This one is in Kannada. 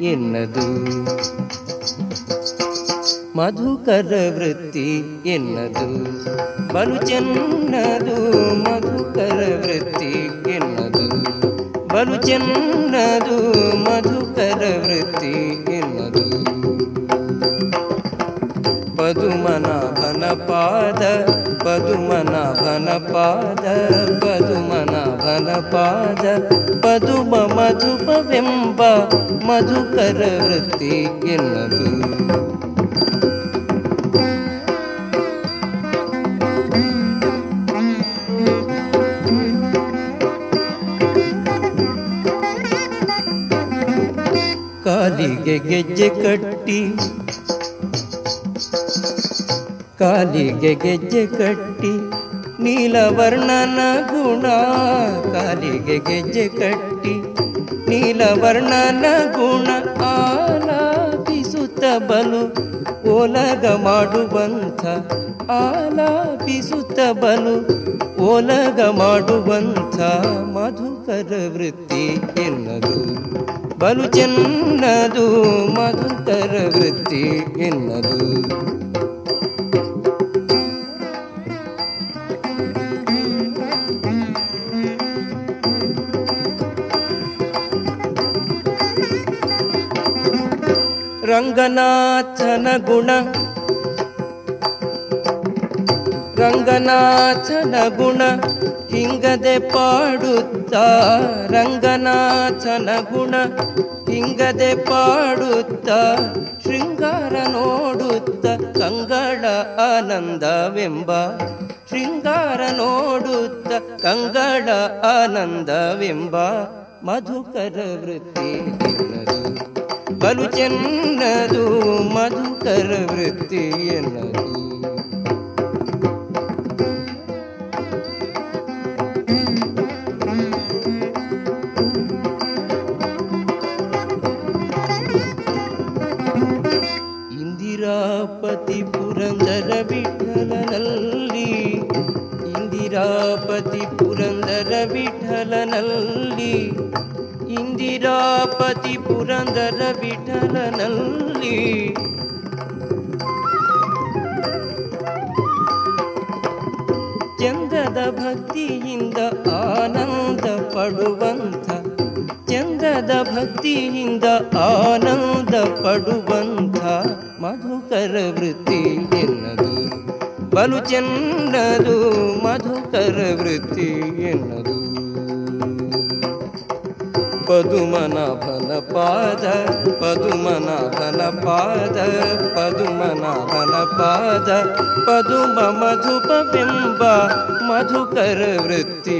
ಎನ್ನದು. ಮಧುಕರ ವೃತ್ತಿ ಎನ್ನದು. ಬಲು ಚೆನ್ನದು, ಮಧುಕರ ವೃತ್ತಿ ಎನ್ನದು. ಬಲು ಚೆನ್ನದು, ಮಧುಕರ ವೃತ್ತಿ ಎನ್ನದು. ಪದುಮನಾಭನ ಪಾದ ಪದುಮನಾಭನ ಪಾದ ಪದುಮನಾಭನ ಪಾದ ಪದುಮ ಮಧುಪವೆಂಬ ಮಧುಕರ ವೃತ್ತಿ ಎನ್ನದು ಕಾಲಿಗೆ ಗೆಜ್ಜೆ ಕಟ್ಟಿ ಕಾಲಿಗೆ ಗೆಜ್ಜೆ ಕಟ್ಟಿ ನೀಲವರ್ಣನ ಗುಣ ಕಾಲಿಗೆ ಗೆಜ್ಜೆ ಕಟ್ಟಿ, ನೀಲವರ್ಣನ ಗುಣ ಆಲಾಪಿಸುತ್ತ ಬಲು, ಓಲಗ ಮಾಡುವಂಥ ಆಲಾಪಿಸುತ್ತ ಬಲು, ಓಲಗ ಮಾಡುವಂಥ ಮಧುಕರ ವೃತ್ತಿ ಎನ್ನದು, ಬಲು ಚೆನ್ನದು ಮಧುಕರ ವೃತ್ತಿ ಎನ್ನದು. ರಂಗನಾಥನ ಗುಣ. ರಂಗನಾಥನ ಗುಣ ಹಿಂಗದೆ ಪಾಡುತ್ತ. ರಂಗನಾಥನ ಗುಣ ಹಿಂಗದೆ ಪಾಡುತ್ತ. ಶೃಂಗಾರ ನೋಡುತ್ತ ಕಂಗಳ ಆನಂದವೆಂಬ. ಶೃಂಗಾರ ನೋಡುತ್ತ ಕಂಗಳ ಆನಂದವೆಂಬ. ಮಧುಕರ ವೃತ್ತಿ ಎನ್ನದು ಬಲು ಚೆನ್ನದು ಮಧುಕರ ವೃತ್ತಿ ಎನ್ನದು ಇಂದಿರಾಪತಿ ಪುರಂದರ ವಿಠಲನಲ್ಲಿ ಇಂದಿರಾಪತಿ ಪುರಂದರ ವಿಠಲನಲ್ಲಿ ಇಂದಿರಾಪತಿ ಪುರಂದರ ವಿಠಲನಲ್ಲಿ. ಚಂದದ ಭಕ್ತಿಯಿಂದ ಆನಂದ ಪಡುವಂಥ, ಚಂದದ ಭಕ್ತಿಯಿಂದ ಆನಂದ ಪಡುವಂಥ ಮಧುಕರ ವೃತ್ತಿ ಎನ್ನದು. ಬಲು ಚೆನ್ನದು ಮಧುಕರ ವೃತ್ತಿ ಎನ್ನದು. पदुमना भलपाद पदुमना भलपाद पदुमना भलपाद पदुम मधुपबिम्बा मधुपरवृत्ति